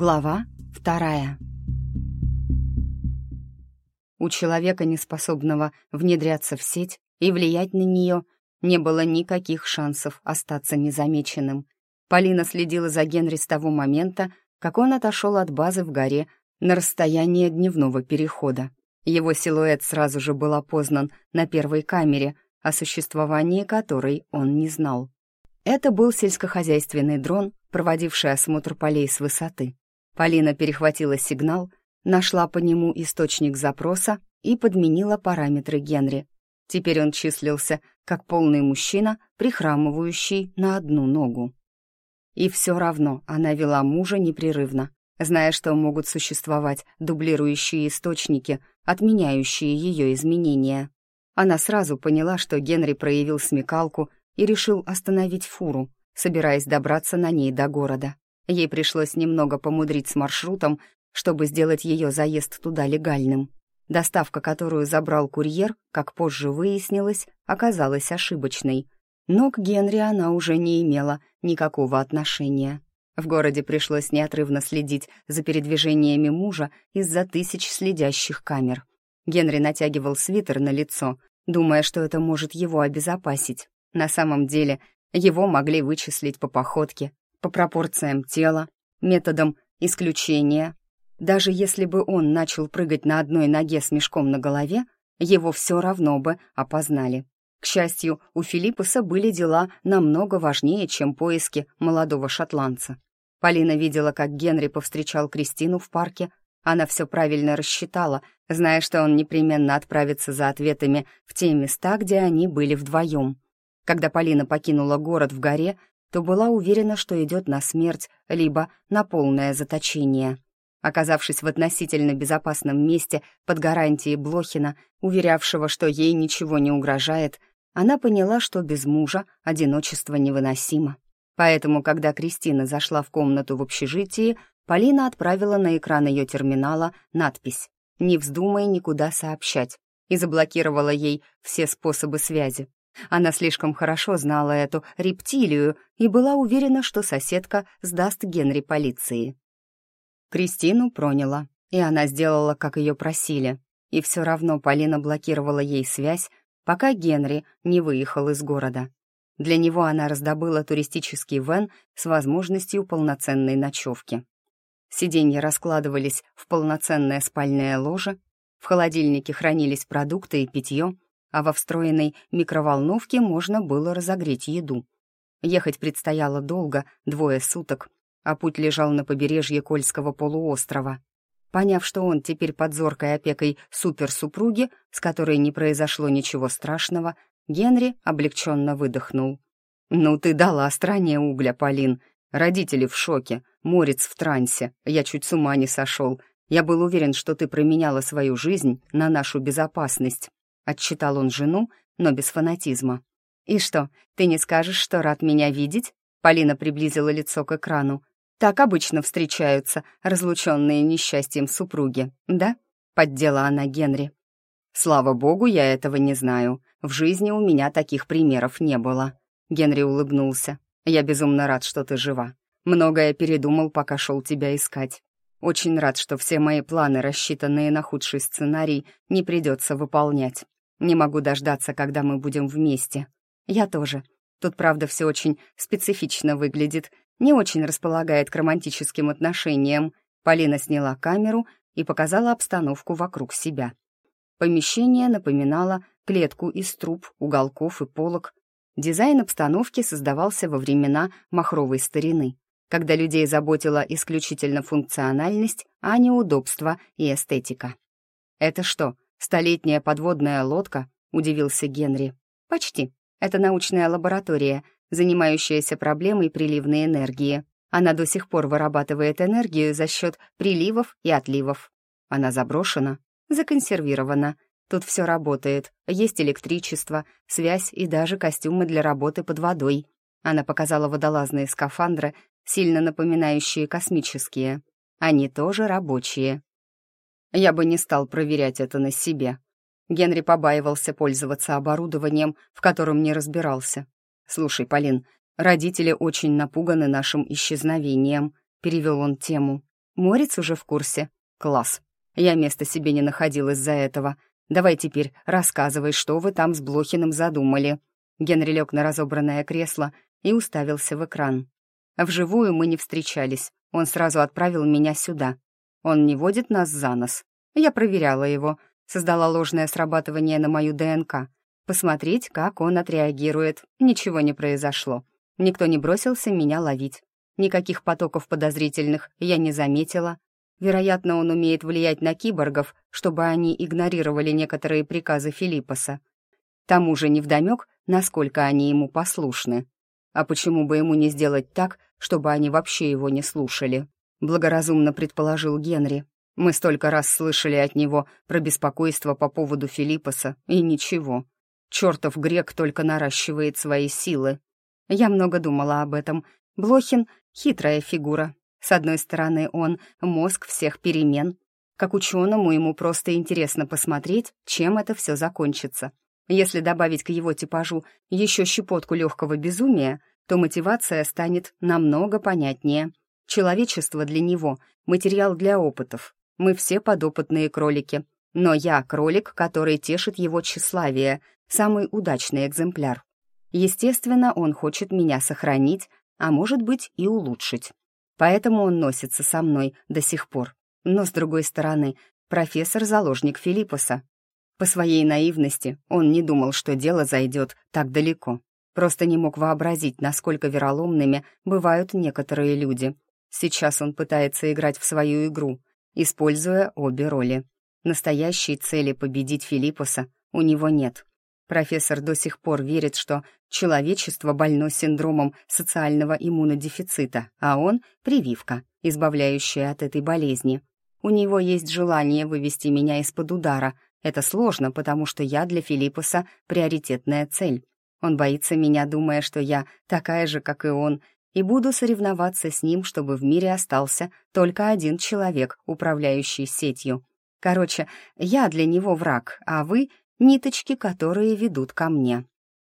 Глава вторая. У человека, неспособного внедряться в сеть и влиять на нее, не было никаких шансов остаться незамеченным. Полина следила за Генри с того момента, как он отошел от базы в горе на расстояние дневного перехода. Его силуэт сразу же был опознан на первой камере, о существовании которой он не знал. Это был сельскохозяйственный дрон, проводивший осмотр полей с высоты. Полина перехватила сигнал, нашла по нему источник запроса и подменила параметры Генри. Теперь он числился как полный мужчина, прихрамывающий на одну ногу. И все равно она вела мужа непрерывно, зная, что могут существовать дублирующие источники, отменяющие ее изменения. Она сразу поняла, что Генри проявил смекалку и решил остановить фуру, собираясь добраться на ней до города. Ей пришлось немного помудрить с маршрутом, чтобы сделать ее заезд туда легальным. Доставка, которую забрал курьер, как позже выяснилось, оказалась ошибочной. Но к Генри она уже не имела никакого отношения. В городе пришлось неотрывно следить за передвижениями мужа из-за тысяч следящих камер. Генри натягивал свитер на лицо, думая, что это может его обезопасить. На самом деле его могли вычислить по походке, по пропорциям тела, методом исключения. Даже если бы он начал прыгать на одной ноге с мешком на голове, его все равно бы опознали. К счастью, у Филиппуса были дела намного важнее, чем поиски молодого шотландца. Полина видела, как Генри повстречал Кристину в парке. Она все правильно рассчитала, зная, что он непременно отправится за ответами в те места, где они были вдвоем. Когда Полина покинула город в горе, то была уверена, что идет на смерть, либо на полное заточение. Оказавшись в относительно безопасном месте под гарантией Блохина, уверявшего, что ей ничего не угрожает, она поняла, что без мужа одиночество невыносимо. Поэтому, когда Кристина зашла в комнату в общежитии, Полина отправила на экран ее терминала надпись «Не вздумай никуда сообщать» и заблокировала ей все способы связи. Она слишком хорошо знала эту рептилию и была уверена, что соседка сдаст Генри полиции. Кристину проняла, и она сделала, как ее просили. И все равно Полина блокировала ей связь, пока Генри не выехал из города. Для него она раздобыла туристический вен с возможностью полноценной ночевки. Сиденья раскладывались в полноценное спальное ложе, в холодильнике хранились продукты и питье, а во встроенной микроволновке можно было разогреть еду. Ехать предстояло долго, двое суток, а путь лежал на побережье Кольского полуострова. Поняв, что он теперь под зоркой опекой суперсупруги, с которой не произошло ничего страшного, Генри облегченно выдохнул. «Ну ты дала стране угля, Полин. Родители в шоке, Морец в трансе, я чуть с ума не сошел. Я был уверен, что ты променяла свою жизнь на нашу безопасность. Отчитал он жену, но без фанатизма. «И что, ты не скажешь, что рад меня видеть?» Полина приблизила лицо к экрану. «Так обычно встречаются разлученные несчастьем супруги, да?» Поддела она Генри. «Слава богу, я этого не знаю. В жизни у меня таких примеров не было». Генри улыбнулся. «Я безумно рад, что ты жива. Многое передумал, пока шел тебя искать. Очень рад, что все мои планы, рассчитанные на худший сценарий, не придется выполнять. Не могу дождаться, когда мы будем вместе. Я тоже. Тут, правда, все очень специфично выглядит, не очень располагает к романтическим отношениям. Полина сняла камеру и показала обстановку вокруг себя. Помещение напоминало клетку из труб, уголков и полок. Дизайн обстановки создавался во времена махровой старины, когда людей заботила исключительно функциональность, а не удобство и эстетика. «Это что, «Столетняя подводная лодка?» — удивился Генри. «Почти. Это научная лаборатория, занимающаяся проблемой приливной энергии. Она до сих пор вырабатывает энергию за счет приливов и отливов. Она заброшена, законсервирована. Тут все работает. Есть электричество, связь и даже костюмы для работы под водой. Она показала водолазные скафандры, сильно напоминающие космические. Они тоже рабочие. Я бы не стал проверять это на себе. Генри побаивался пользоваться оборудованием, в котором не разбирался. «Слушай, Полин, родители очень напуганы нашим исчезновением», — перевел он тему. Морец уже в курсе. Класс. Я места себе не находил из-за этого. Давай теперь рассказывай, что вы там с Блохиным задумали». Генри лег на разобранное кресло и уставился в экран. Вживую мы не встречались. Он сразу отправил меня сюда. Он не водит нас за нос. Я проверяла его, создала ложное срабатывание на мою ДНК. Посмотреть, как он отреагирует. Ничего не произошло. Никто не бросился меня ловить. Никаких потоков подозрительных я не заметила. Вероятно, он умеет влиять на киборгов, чтобы они игнорировали некоторые приказы Филиппоса. Тому же невдомек, насколько они ему послушны. А почему бы ему не сделать так, чтобы они вообще его не слушали? Благоразумно предположил Генри. Мы столько раз слышали от него про беспокойство по поводу Филиппоса, и ничего. Чертов грек только наращивает свои силы. Я много думала об этом. Блохин — хитрая фигура. С одной стороны, он — мозг всех перемен. Как ученому ему просто интересно посмотреть, чем это все закончится. Если добавить к его типажу еще щепотку легкого безумия, то мотивация станет намного понятнее. Человечество для него — материал для опытов. Мы все подопытные кролики. Но я кролик, который тешит его тщеславие, самый удачный экземпляр. Естественно, он хочет меня сохранить, а может быть и улучшить. Поэтому он носится со мной до сих пор. Но, с другой стороны, профессор — заложник Филиппоса. По своей наивности он не думал, что дело зайдет так далеко. Просто не мог вообразить, насколько вероломными бывают некоторые люди. Сейчас он пытается играть в свою игру, используя обе роли. Настоящей цели победить Филиппоса у него нет. Профессор до сих пор верит, что человечество больно синдромом социального иммунодефицита, а он — прививка, избавляющая от этой болезни. У него есть желание вывести меня из-под удара. Это сложно, потому что я для Филиппуса приоритетная цель. Он боится меня, думая, что я такая же, как и он, и буду соревноваться с ним, чтобы в мире остался только один человек, управляющий сетью. Короче, я для него враг, а вы ниточки, которые ведут ко мне.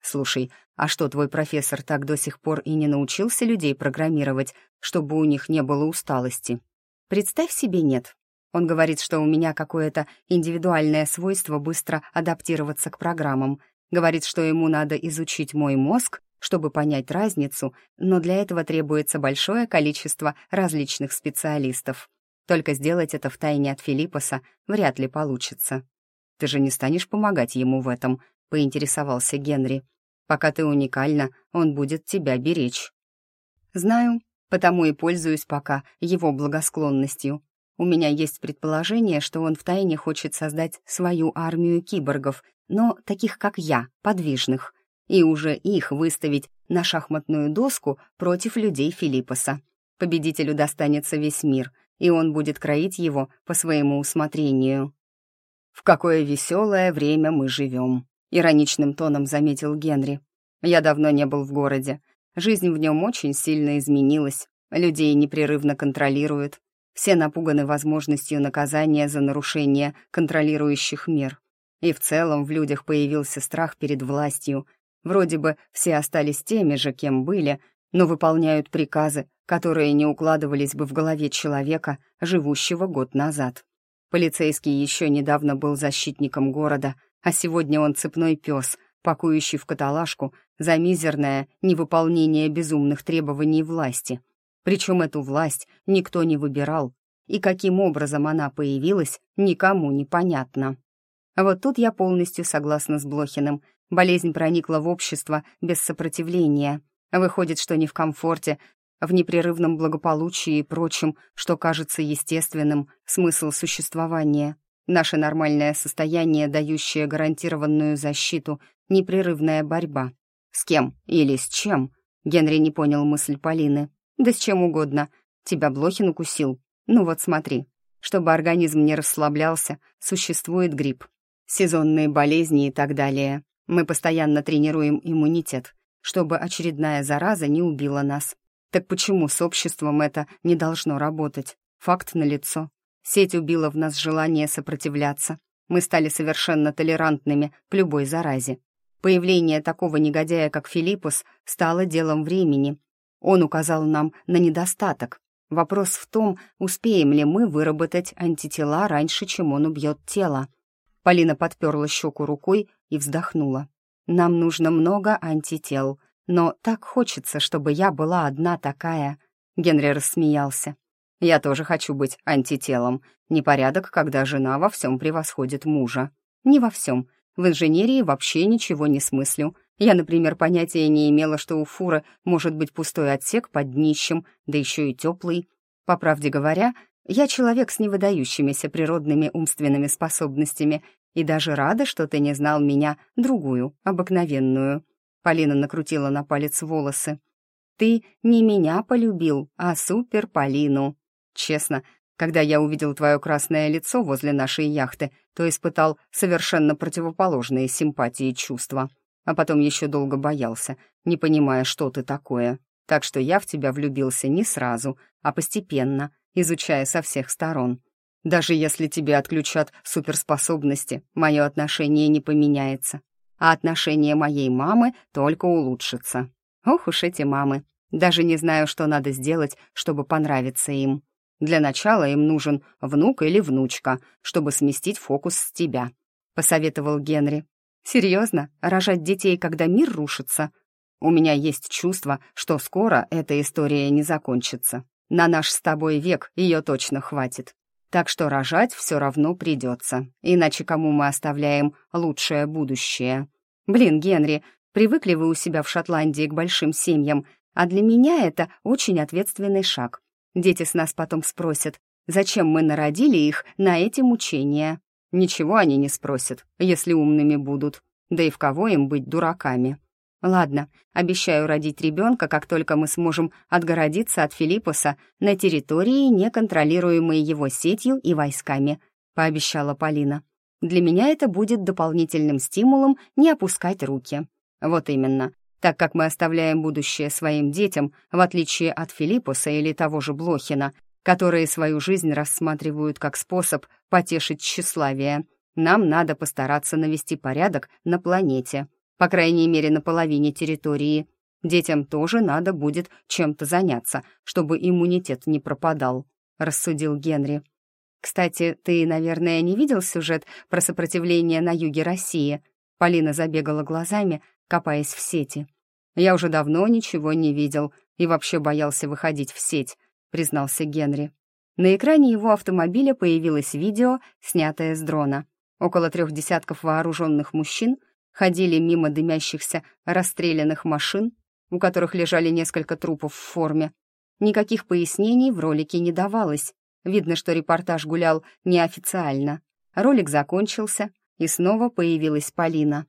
Слушай, а что твой профессор так до сих пор и не научился людей программировать, чтобы у них не было усталости? Представь себе, нет. Он говорит, что у меня какое-то индивидуальное свойство быстро адаптироваться к программам. Говорит, что ему надо изучить мой мозг, чтобы понять разницу, но для этого требуется большое количество различных специалистов. Только сделать это втайне от Филиппоса вряд ли получится. Ты же не станешь помогать ему в этом», — поинтересовался Генри. «Пока ты уникальна, он будет тебя беречь». «Знаю, потому и пользуюсь пока его благосклонностью. У меня есть предположение, что он втайне хочет создать свою армию киборгов, но таких, как я, подвижных, и уже их выставить на шахматную доску против людей Филиппоса. Победителю достанется весь мир, и он будет кроить его по своему усмотрению. «В какое веселое время мы живем», — ироничным тоном заметил Генри. «Я давно не был в городе. Жизнь в нем очень сильно изменилась. Людей непрерывно контролируют. Все напуганы возможностью наказания за нарушение контролирующих мер. И в целом в людях появился страх перед властью. Вроде бы все остались теми же, кем были, но выполняют приказы, которые не укладывались бы в голове человека, живущего год назад. Полицейский еще недавно был защитником города, а сегодня он цепной пес, пакующий в каталажку за мизерное невыполнение безумных требований власти. Причем эту власть никто не выбирал, и каким образом она появилась, никому не понятно. Вот тут я полностью согласна с Блохиным. Болезнь проникла в общество без сопротивления. Выходит, что не в комфорте, в непрерывном благополучии и прочем, что кажется естественным, смысл существования. Наше нормальное состояние, дающее гарантированную защиту, непрерывная борьба. С кем или с чем? Генри не понял мысль Полины. Да с чем угодно. Тебя Блохин укусил. Ну вот смотри. Чтобы организм не расслаблялся, существует грипп. Сезонные болезни и так далее. Мы постоянно тренируем иммунитет, чтобы очередная зараза не убила нас. Так почему с обществом это не должно работать? Факт налицо. Сеть убила в нас желание сопротивляться. Мы стали совершенно толерантными к любой заразе. Появление такого негодяя, как Филиппус, стало делом времени. Он указал нам на недостаток. Вопрос в том, успеем ли мы выработать антитела раньше, чем он убьет тело. Полина подперла щеку рукой и вздохнула. «Нам нужно много антител, но так хочется, чтобы я была одна такая». Генри рассмеялся. «Я тоже хочу быть антителом. Непорядок, когда жена во всем превосходит мужа». «Не во всем. В инженерии вообще ничего не смыслю. Я, например, понятия не имела, что у фуры может быть пустой отсек под днищем, да еще и теплый. По правде говоря, я человек с невыдающимися природными умственными способностями и даже рада, что ты не знал меня, другую, обыкновенную». Полина накрутила на палец волосы. «Ты не меня полюбил, а супер Полину. Честно, когда я увидел твое красное лицо возле нашей яхты, то испытал совершенно противоположные симпатии и чувства, а потом еще долго боялся, не понимая, что ты такое. Так что я в тебя влюбился не сразу, а постепенно, изучая со всех сторон. Даже если тебе отключат суперспособности, мое отношение не поменяется, а отношение моей мамы только улучшится. Ох уж эти мамы. Даже не знаю, что надо сделать, чтобы понравиться им. Для начала им нужен внук или внучка, чтобы сместить фокус с тебя», — посоветовал Генри. «Серьезно? Рожать детей, когда мир рушится? У меня есть чувство, что скоро эта история не закончится. На наш с тобой век ее точно хватит. Так что рожать все равно придется, иначе кому мы оставляем лучшее будущее? Блин, Генри, привыкли вы у себя в Шотландии к большим семьям, а для меня это очень ответственный шаг. Дети с нас потом спросят, зачем мы народили их на эти мучения. Ничего они не спросят, если умными будут. Да и в кого им быть дураками? Ладно, обещаю родить ребенка, как только мы сможем отгородиться от Филиппуса на территории, неконтролируемой его сетью и войсками, пообещала Полина. Для меня это будет дополнительным стимулом не опускать руки. Вот именно так как мы оставляем будущее своим детям, в отличие от Филиппуса или того же Блохина, которые свою жизнь рассматривают как способ потешить тщеславие. Нам надо постараться навести порядок на планете, по крайней мере, на половине территории. Детям тоже надо будет чем-то заняться, чтобы иммунитет не пропадал», — рассудил Генри. «Кстати, ты, наверное, не видел сюжет про сопротивление на юге России?» Полина забегала глазами, копаясь в сети. «Я уже давно ничего не видел и вообще боялся выходить в сеть», признался Генри. На экране его автомобиля появилось видео, снятое с дрона. Около трех десятков вооруженных мужчин ходили мимо дымящихся расстрелянных машин, у которых лежали несколько трупов в форме. Никаких пояснений в ролике не давалось. Видно, что репортаж гулял неофициально. Ролик закончился, и снова появилась Полина.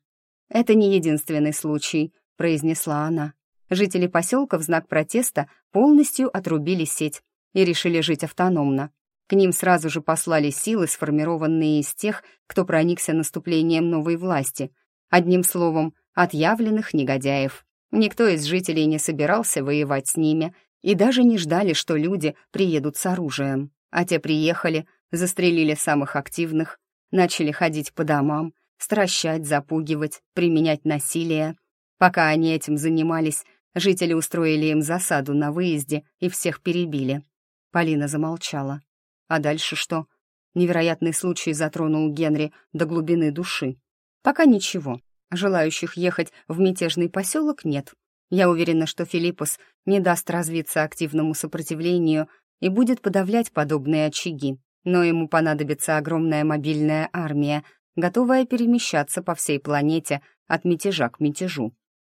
«Это не единственный случай», — произнесла она. Жители поселка в знак протеста полностью отрубили сеть и решили жить автономно. К ним сразу же послали силы, сформированные из тех, кто проникся наступлением новой власти. Одним словом, отъявленных негодяев. Никто из жителей не собирался воевать с ними и даже не ждали, что люди приедут с оружием. А те приехали, застрелили самых активных, начали ходить по домам, стращать, запугивать, применять насилие. Пока они этим занимались, жители устроили им засаду на выезде и всех перебили. Полина замолчала. А дальше что? Невероятный случай затронул Генри до глубины души. Пока ничего. Желающих ехать в мятежный поселок нет. Я уверена, что Филиппус не даст развиться активному сопротивлению и будет подавлять подобные очаги. Но ему понадобится огромная мобильная армия, готовая перемещаться по всей планете от мятежа к мятежу.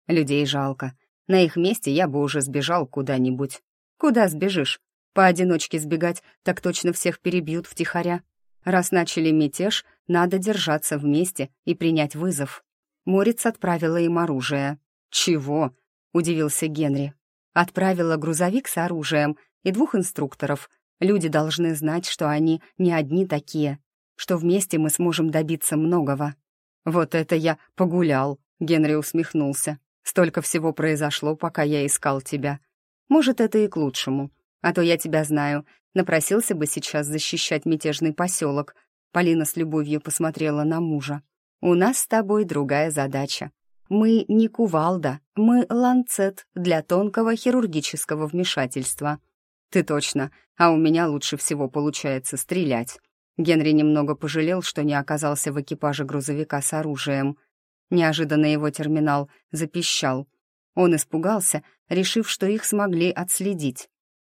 Людей жалко. На их месте я бы уже сбежал куда-нибудь. Куда сбежишь? Поодиночке сбегать так точно всех перебьют втихаря. Раз начали мятеж, надо держаться вместе и принять вызов. Морец отправила им оружие. «Чего?» — удивился Генри. «Отправила грузовик с оружием и двух инструкторов. Люди должны знать, что они не одни такие что вместе мы сможем добиться многого». «Вот это я погулял», — Генри усмехнулся. «Столько всего произошло, пока я искал тебя. Может, это и к лучшему. А то я тебя знаю. Напросился бы сейчас защищать мятежный поселок». Полина с любовью посмотрела на мужа. «У нас с тобой другая задача. Мы не кувалда, мы ланцет для тонкого хирургического вмешательства. Ты точно, а у меня лучше всего получается стрелять. Генри немного пожалел, что не оказался в экипаже грузовика с оружием. Неожиданно его терминал запищал. Он испугался, решив, что их смогли отследить.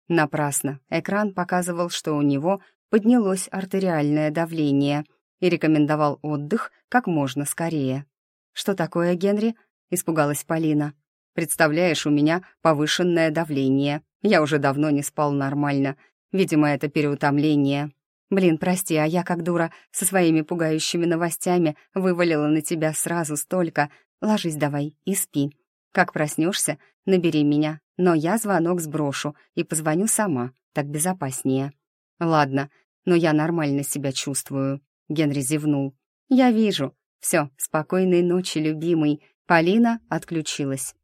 Напрасно. Экран показывал, что у него поднялось артериальное давление и рекомендовал отдых как можно скорее. «Что такое, Генри?» — испугалась Полина. «Представляешь, у меня повышенное давление. Я уже давно не спал нормально. Видимо, это переутомление. Блин, прости, а я, как дура, со своими пугающими новостями вывалила на тебя сразу столько. Ложись давай и спи. Как проснешься, набери меня, но я звонок сброшу и позвоню сама, так безопаснее. Ладно, но я нормально себя чувствую. Генри зевнул. Я вижу. Все, спокойной ночи, любимый. Полина отключилась.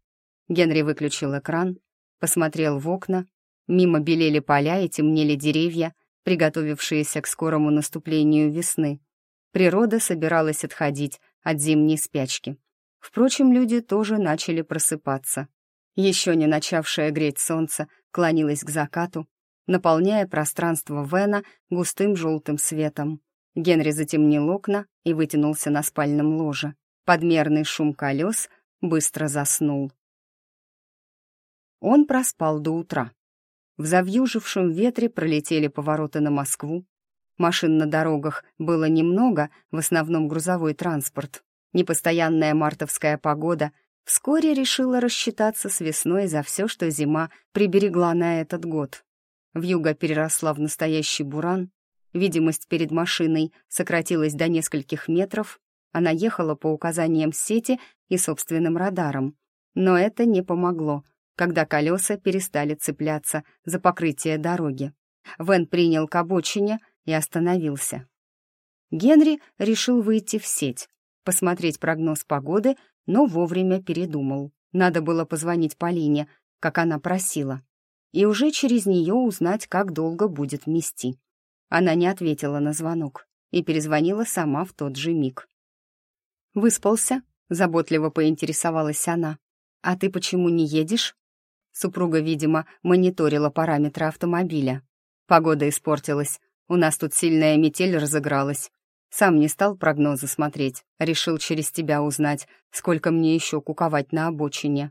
Генри выключил экран, посмотрел в окна. Мимо белели поля и темнели деревья, приготовившиеся к скорому наступлению весны. Природа собиралась отходить от зимней спячки. Впрочем, люди тоже начали просыпаться. Еще не начавшее греть солнце клонилось к закату, наполняя пространство Вена густым желтым светом. Генри затемнил окна и вытянулся на спальном ложе. Подмерный шум колес быстро заснул. Он проспал до утра. В завьюжившем ветре пролетели повороты на Москву. Машин на дорогах было немного, в основном грузовой транспорт. Непостоянная мартовская погода вскоре решила рассчитаться с весной за все, что зима приберегла на этот год. Вьюга переросла в настоящий буран, видимость перед машиной сократилась до нескольких метров, она ехала по указаниям сети и собственным радарам. Но это не помогло — когда колеса перестали цепляться за покрытие дороги. Вен принял к обочине и остановился. Генри решил выйти в сеть, посмотреть прогноз погоды, но вовремя передумал. Надо было позвонить Полине, как она просила, и уже через нее узнать, как долго будет мести. Она не ответила на звонок и перезвонила сама в тот же миг. «Выспался?» — заботливо поинтересовалась она. «А ты почему не едешь?» Супруга, видимо, мониторила параметры автомобиля. Погода испортилась. У нас тут сильная метель разыгралась. Сам не стал прогнозы смотреть, решил через тебя узнать, сколько мне еще куковать на обочине.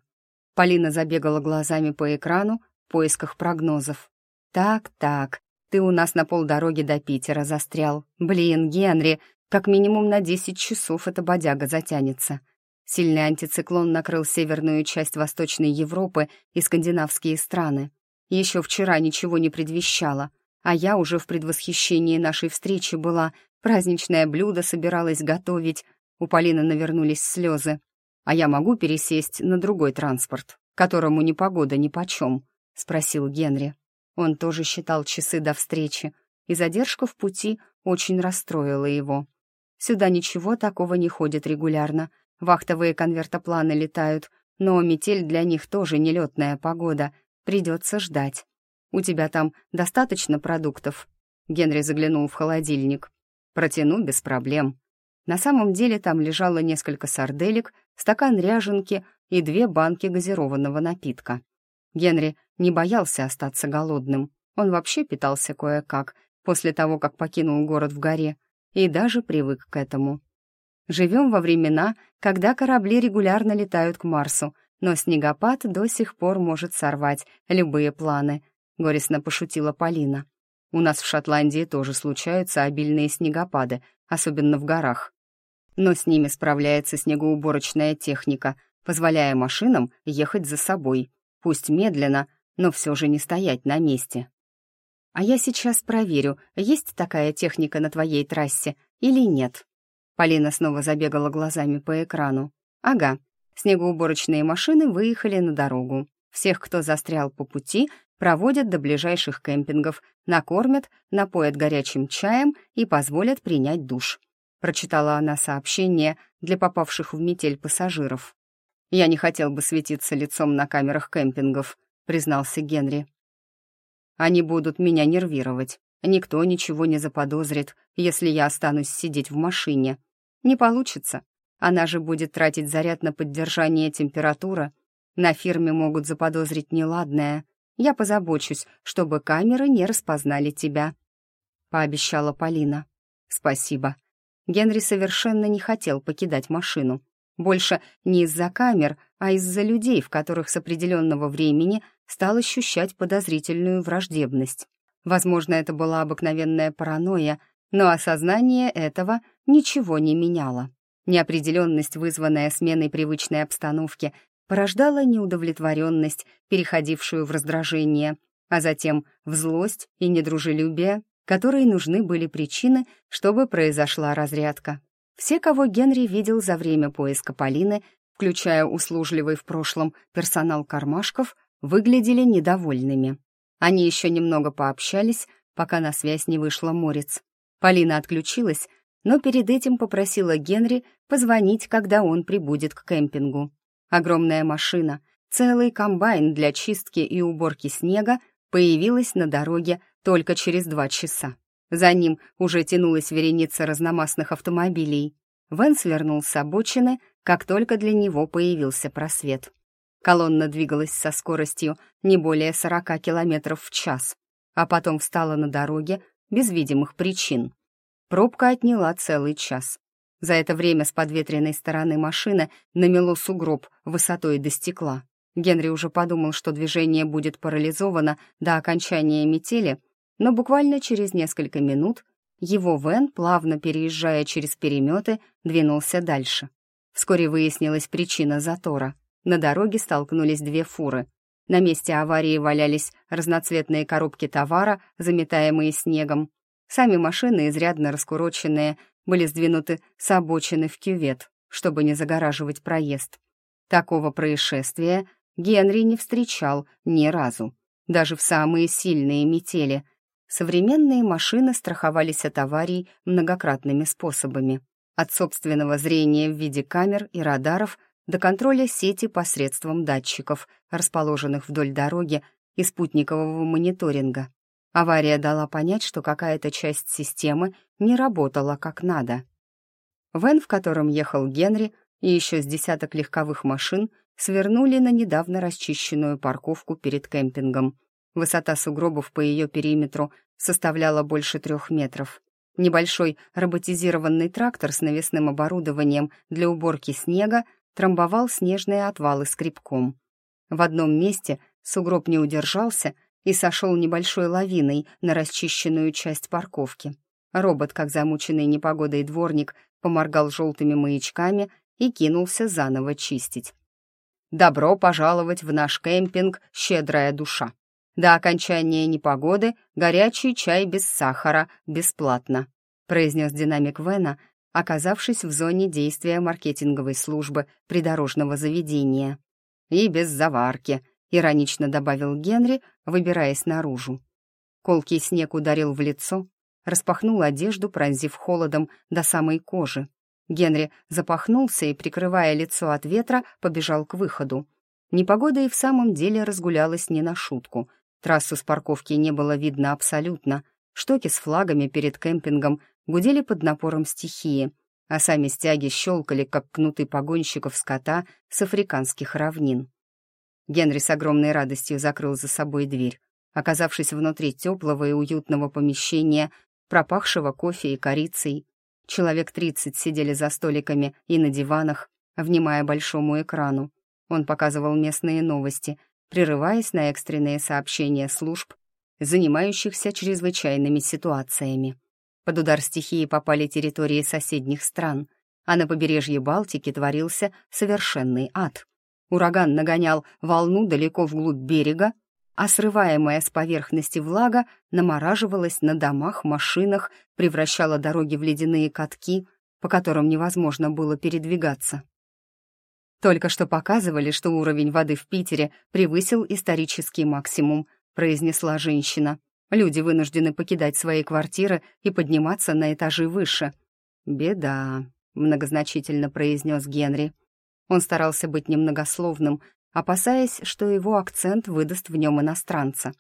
Полина забегала глазами по экрану в поисках прогнозов. «Так-так, ты у нас на полдороги до Питера застрял. Блин, Генри, как минимум на десять часов эта бодяга затянется. Сильный антициклон накрыл северную часть Восточной Европы и скандинавские страны. Еще вчера ничего не предвещало, а я уже в предвосхищении нашей встречи была, праздничное блюдо собиралась готовить. У Полины навернулись слезы. «А я могу пересесть на другой транспорт, которому ни погода ни почем?» — спросил Генри. Он тоже считал часы до встречи, и задержка в пути очень расстроила его. Сюда ничего такого не ходит регулярно — Вахтовые конвертопланы летают, но метель для них тоже нелетная погода. Придется ждать. У тебя там достаточно продуктов?» Генри заглянул в холодильник. «Протяну без проблем». На самом деле там лежало несколько сарделек, стакан ряженки и две банки газированного напитка. Генри не боялся остаться голодным. Он вообще питался кое-как после того, как покинул город в горе, и даже привык к этому. Живем во времена, когда корабли регулярно летают к Марсу, но снегопад до сих пор может сорвать любые планы», — горестно пошутила Полина. «У нас в Шотландии тоже случаются обильные снегопады, особенно в горах. Но с ними справляется снегоуборочная техника, позволяя машинам ехать за собой, пусть медленно, но все же не стоять на месте. А я сейчас проверю, есть такая техника на твоей трассе или нет. Полина снова забегала глазами по экрану. «Ага, снегоуборочные машины выехали на дорогу. Всех, кто застрял по пути, проводят до ближайших кемпингов, накормят, напоят горячим чаем и позволят принять душ». Прочитала она сообщение для попавших в метель пассажиров. «Я не хотел бы светиться лицом на камерах кемпингов», — признался Генри. «Они будут меня нервировать. Никто ничего не заподозрит, если я останусь сидеть в машине. Не получится. Она же будет тратить заряд на поддержание температуры. На фирме могут заподозрить неладное. я позабочусь, чтобы камеры не распознали тебя», — пообещала Полина. «Спасибо». Генри совершенно не хотел покидать машину. Больше не из-за камер, а из-за людей, в которых с определенного времени стал ощущать подозрительную враждебность. Возможно, это была обыкновенная паранойя, но осознание этого ничего не меняло. Неопределенность, вызванная сменой привычной обстановки, порождала неудовлетворенность, переходившую в раздражение, а затем в злость и недружелюбие, которые нужны были причины, чтобы произошла разрядка. Все, кого Генри видел за время поиска Полины, включая услужливый в прошлом персонал кармашков, выглядели недовольными. Они еще немного пообщались, пока на связь не вышла Морец. Полина отключилась, но перед этим попросила Генри позвонить, когда он прибудет к кемпингу. Огромная машина, целый комбайн для чистки и уборки снега появилась на дороге только через два часа. За ним уже тянулась вереница разномастных автомобилей. Вэн свернул с обочины, как только для него появился просвет. Колонна двигалась со скоростью не более 40 километров в час, а потом встала на дороге без видимых причин. Пробка отняла целый час. За это время с подветренной стороны машины намело сугроб высотой до стекла. Генри уже подумал, что движение будет парализовано до окончания метели, но буквально через несколько минут его вен, плавно переезжая через переметы, двинулся дальше. Вскоре выяснилась причина затора. На дороге столкнулись две фуры. На месте аварии валялись разноцветные коробки товара, заметаемые снегом. Сами машины, изрядно раскуроченные, были сдвинуты с обочины в кювет, чтобы не загораживать проезд. Такого происшествия Генри не встречал ни разу, даже в самые сильные метели. Современные машины страховались от аварий многократными способами. От собственного зрения в виде камер и радаров до контроля сети посредством датчиков, расположенных вдоль дороги, и спутникового мониторинга. Авария дала понять, что какая-то часть системы не работала как надо. Вен, в котором ехал Генри, и еще с десяток легковых машин свернули на недавно расчищенную парковку перед кемпингом. Высота сугробов по ее периметру составляла больше трех метров. Небольшой роботизированный трактор с навесным оборудованием для уборки снега трамбовал снежные отвалы скребком. В одном месте сугроб не удержался — и сошел небольшой лавиной на расчищенную часть парковки. Робот, как замученный непогодой дворник, поморгал желтыми маячками и кинулся заново чистить. «Добро пожаловать в наш кемпинг «Щедрая душа». До окончания непогоды горячий чай без сахара бесплатно», произнес динамик Вена, оказавшись в зоне действия маркетинговой службы придорожного заведения. «И без заварки», — иронично добавил Генри, выбираясь наружу. Колкий снег ударил в лицо, распахнул одежду, пронзив холодом до самой кожи. Генри запахнулся и, прикрывая лицо от ветра, побежал к выходу. Непогода и в самом деле разгулялась не на шутку. Трассу с парковки не было видно абсолютно. Штоки с флагами перед кемпингом гудели под напором стихии, а сами стяги щелкали, как кнуты погонщиков скота с африканских равнин. Генри с огромной радостью закрыл за собой дверь. Оказавшись внутри теплого и уютного помещения, пропахшего кофе и корицей, человек тридцать сидели за столиками и на диванах, внимая большому экрану. Он показывал местные новости, прерываясь на экстренные сообщения служб, занимающихся чрезвычайными ситуациями. Под удар стихии попали территории соседних стран, а на побережье Балтики творился совершенный ад — Ураган нагонял волну далеко вглубь берега, а срываемая с поверхности влага намораживалась на домах, машинах, превращала дороги в ледяные катки, по которым невозможно было передвигаться. «Только что показывали, что уровень воды в Питере превысил исторический максимум», произнесла женщина. «Люди вынуждены покидать свои квартиры и подниматься на этажи выше». «Беда», — многозначительно произнес Генри. Он старался быть немногословным, опасаясь, что его акцент выдаст в нем иностранца.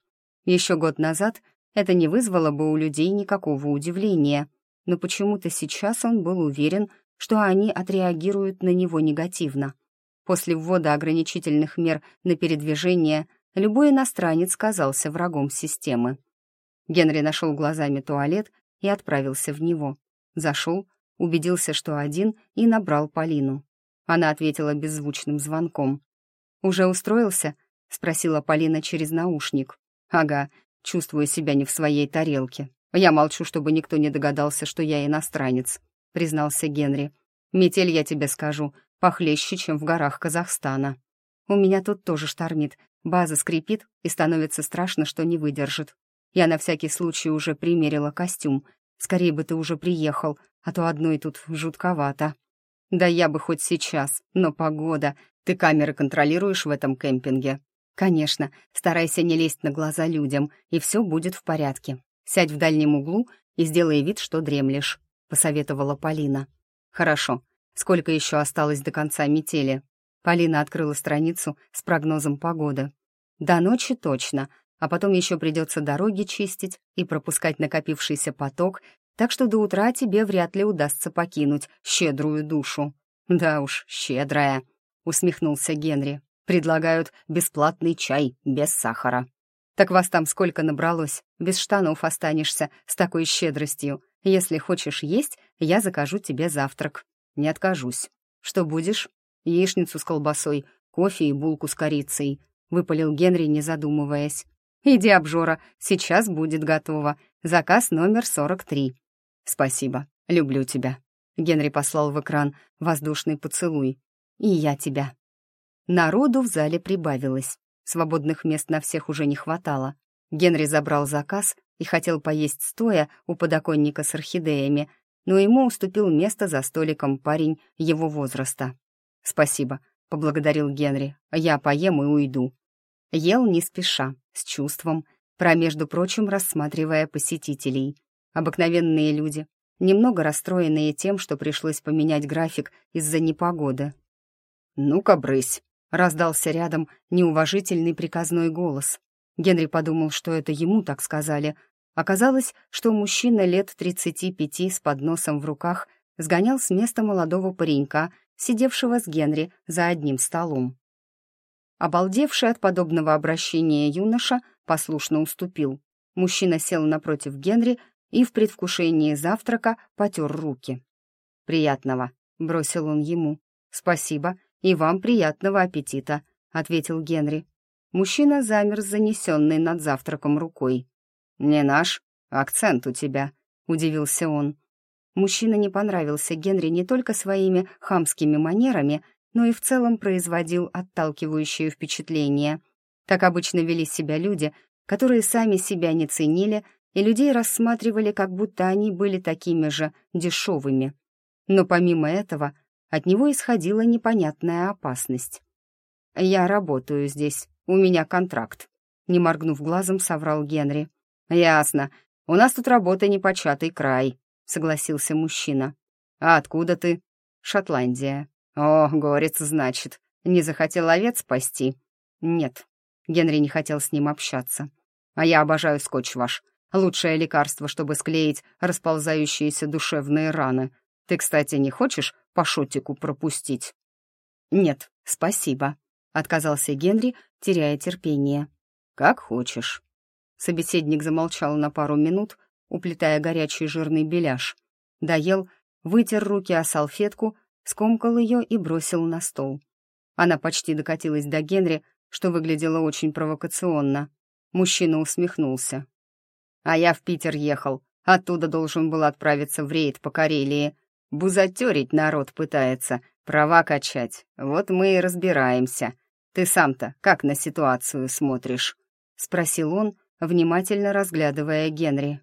Еще год назад это не вызвало бы у людей никакого удивления, но почему-то сейчас он был уверен, что они отреагируют на него негативно. После ввода ограничительных мер на передвижение любой иностранец казался врагом системы. Генри нашел глазами туалет и отправился в него. Зашел, убедился, что один, и набрал Полину. Она ответила беззвучным звонком. «Уже устроился?» — спросила Полина через наушник. «Ага, чувствую себя не в своей тарелке. Я молчу, чтобы никто не догадался, что я иностранец», — признался Генри. «Метель, я тебе скажу, похлеще, чем в горах Казахстана. У меня тут тоже штормит, база скрипит, и становится страшно, что не выдержит. Я на всякий случай уже примерила костюм. Скорее бы ты уже приехал, а то одной тут жутковато. Да я бы хоть сейчас, но погода. Ты камеры контролируешь в этом кемпинге? Конечно, старайся не лезть на глаза людям, и все будет в порядке. Сядь в дальнем углу и сделай вид, что дремлешь, посоветовала Полина. Хорошо. Сколько еще осталось до конца метели? Полина открыла страницу с прогнозом погоды. До ночи точно, а потом еще придется дороги чистить и пропускать накопившийся поток, так что до утра тебе вряд ли удастся покинуть щедрую душу». «Да уж, щедрая», — усмехнулся Генри. «Предлагают бесплатный чай без сахара». «Так вас там сколько набралось? Без штанов останешься с такой щедростью. Если хочешь есть, я закажу тебе завтрак». «Не откажусь». «Что будешь?» «Яичницу с колбасой, кофе и булку с корицей», — выпалил Генри, не задумываясь. «Иди, обжора, сейчас будет готово. Заказ номер 43». «Спасибо, люблю тебя». Генри послал в экран воздушный поцелуй. «И я тебя». Народу в зале прибавилось. Свободных мест на всех уже не хватало. Генри забрал заказ и хотел поесть стоя у подоконника с орхидеями, но ему уступил место за столиком парень его возраста. «Спасибо», — поблагодарил Генри. «Я поем и уйду». Ел не спеша, с чувством, про, между прочим, рассматривая посетителей. Обыкновенные люди, немного расстроенные тем, что пришлось поменять график из-за непогоды. «Ну-ка, брысь!» — раздался рядом неуважительный приказной голос. Генри подумал, что это ему так сказали. Оказалось, что мужчина лет тридцати пяти с подносом в руках сгонял с места молодого паренька, сидевшего с Генри за одним столом. Обалдевший от подобного обращения юноша послушно уступил. Мужчина сел напротив Генри и в предвкушении завтрака потер руки. «Приятного», — бросил он ему. «Спасибо, и вам приятного аппетита», — ответил Генри. Мужчина замер с занесенной над завтраком рукой. «Не наш, акцент у тебя», — удивился он. Мужчина не понравился Генри не только своими хамскими манерами, но и в целом производил отталкивающее впечатление. Так обычно вели себя люди, которые сами себя не ценили и людей рассматривали, как будто они были такими же дешевыми. Но помимо этого от него исходила непонятная опасность. «Я работаю здесь, у меня контракт», — не моргнув глазом, соврал Генри. «Ясно. У нас тут работа непочатый край», — согласился мужчина. «А откуда ты?» «Шотландия». «О, горец, значит. Не захотел овец спасти?» «Нет». Генри не хотел с ним общаться. «А я обожаю скотч ваш. Лучшее лекарство, чтобы склеить расползающиеся душевные раны. Ты, кстати, не хочешь по шотику пропустить?» «Нет, спасибо», — отказался Генри, теряя терпение. «Как хочешь». Собеседник замолчал на пару минут, уплетая горячий жирный беляш. Доел, вытер руки о салфетку скомкал ее и бросил на стол. Она почти докатилась до Генри, что выглядело очень провокационно. Мужчина усмехнулся. «А я в Питер ехал. Оттуда должен был отправиться в рейд по Карелии. Бузатерить народ пытается, права качать. Вот мы и разбираемся. Ты сам-то как на ситуацию смотришь?» — спросил он, внимательно разглядывая Генри.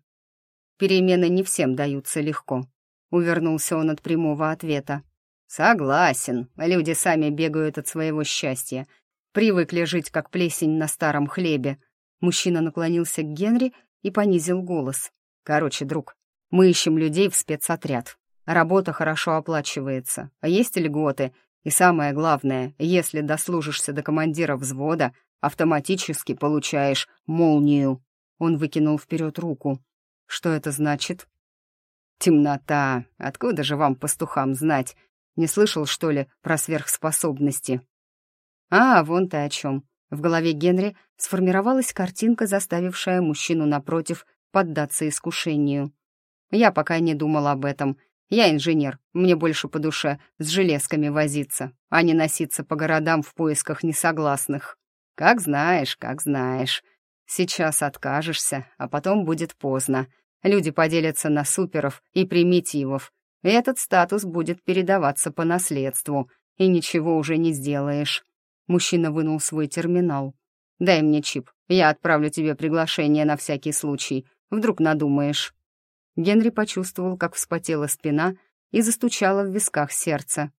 «Перемены не всем даются легко», — увернулся он от прямого ответа. «Согласен. Люди сами бегают от своего счастья. Привыкли жить, как плесень на старом хлебе». Мужчина наклонился к Генри и понизил голос. «Короче, друг, мы ищем людей в спецотряд. Работа хорошо оплачивается, а есть льготы. И самое главное, если дослужишься до командира взвода, автоматически получаешь молнию». Он выкинул вперед руку. «Что это значит?» «Темнота. Откуда же вам, пастухам, знать? Не слышал, что ли, про сверхспособности? А, вон ты о чем. В голове Генри сформировалась картинка, заставившая мужчину напротив поддаться искушению. Я пока не думал об этом. Я инженер, мне больше по душе с железками возиться, а не носиться по городам в поисках несогласных. Как знаешь, как знаешь. Сейчас откажешься, а потом будет поздно. Люди поделятся на суперов и примитивов. Этот статус будет передаваться по наследству, и ничего уже не сделаешь. Мужчина вынул свой терминал. «Дай мне чип, я отправлю тебе приглашение на всякий случай. Вдруг надумаешь». Генри почувствовал, как вспотела спина и застучало в висках сердце.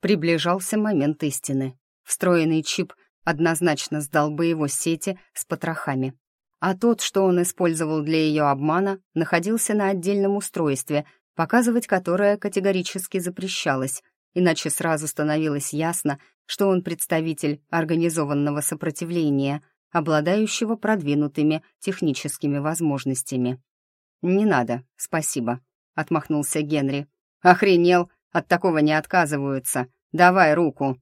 Приближался момент истины. Встроенный чип однозначно сдал бы его сети с потрохами. А тот, что он использовал для ее обмана, находился на отдельном устройстве, показывать которое категорически запрещалось, иначе сразу становилось ясно, что он представитель организованного сопротивления, обладающего продвинутыми техническими возможностями. «Не надо, спасибо», — отмахнулся Генри. «Охренел, от такого не отказываются. Давай руку».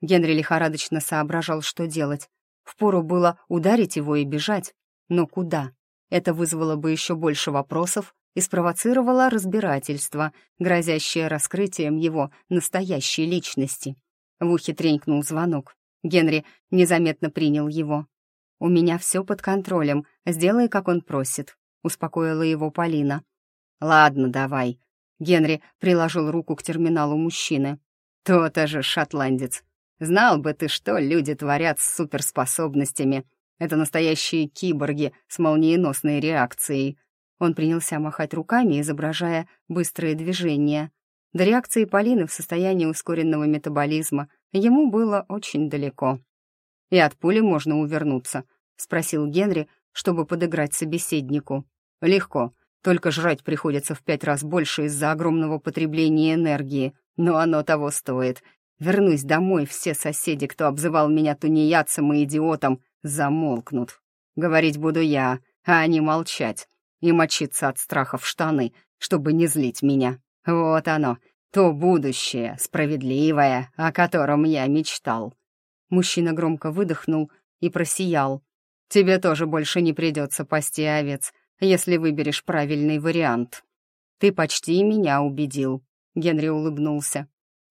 Генри лихорадочно соображал, что делать. Впору было ударить его и бежать. Но куда? Это вызвало бы еще больше вопросов и спровоцировало разбирательство, грозящее раскрытием его настоящей личности. В ухе тренькнул звонок. Генри незаметно принял его. «У меня все под контролем, сделай, как он просит», — успокоила его Полина. «Ладно, давай». Генри приложил руку к терминалу мужчины. «То-то же шотландец. Знал бы ты, что люди творят с суперспособностями. Это настоящие киборги с молниеносной реакцией». Он принялся махать руками, изображая быстрые движения. До реакции Полины в состоянии ускоренного метаболизма ему было очень далеко. «И от пули можно увернуться», — спросил Генри, чтобы подыграть собеседнику. «Легко, только жрать приходится в пять раз больше из-за огромного потребления энергии, но оно того стоит. Вернусь домой, все соседи, кто обзывал меня тунеядцем и идиотом, замолкнут. Говорить буду я, а они молчать и мочиться от страха в штаны, чтобы не злить меня. Вот оно, то будущее, справедливое, о котором я мечтал». Мужчина громко выдохнул и просиял. «Тебе тоже больше не придется пасти овец, если выберешь правильный вариант». «Ты почти меня убедил», — Генри улыбнулся.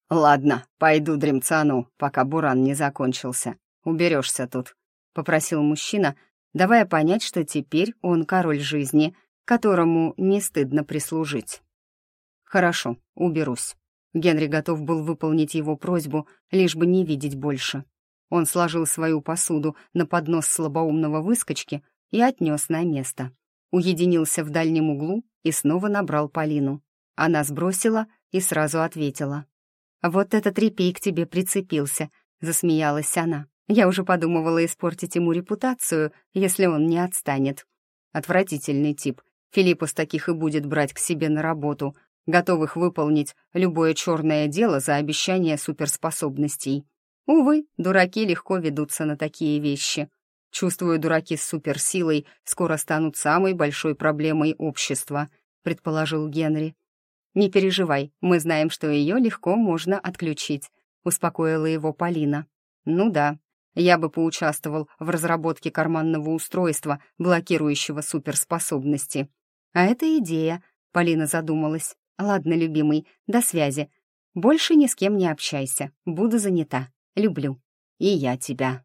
«Ладно, пойду дремцану, пока буран не закончился. Уберешься тут», — попросил мужчина, давая понять, что теперь он король жизни, которому не стыдно прислужить. «Хорошо, уберусь». Генри готов был выполнить его просьбу, лишь бы не видеть больше. Он сложил свою посуду на поднос слабоумного выскочки и отнес на место. Уединился в дальнем углу и снова набрал Полину. Она сбросила и сразу ответила. «Вот этот репей к тебе прицепился», — засмеялась она. «Я уже подумывала испортить ему репутацию, если он не отстанет». Отвратительный тип. Филиппус таких и будет брать к себе на работу, готовых выполнить любое черное дело за обещание суперспособностей. Увы, дураки легко ведутся на такие вещи. Чувствую, дураки с суперсилой скоро станут самой большой проблемой общества, предположил Генри. Не переживай, мы знаем, что ее легко можно отключить, успокоила его Полина. Ну да, я бы поучаствовал в разработке карманного устройства, блокирующего суперспособности. А это идея, Полина задумалась. Ладно, любимый, до связи. Больше ни с кем не общайся, буду занята. Люблю. И я тебя.